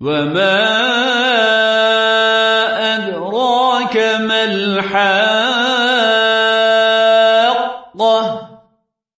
وما أدراك ما الحاقة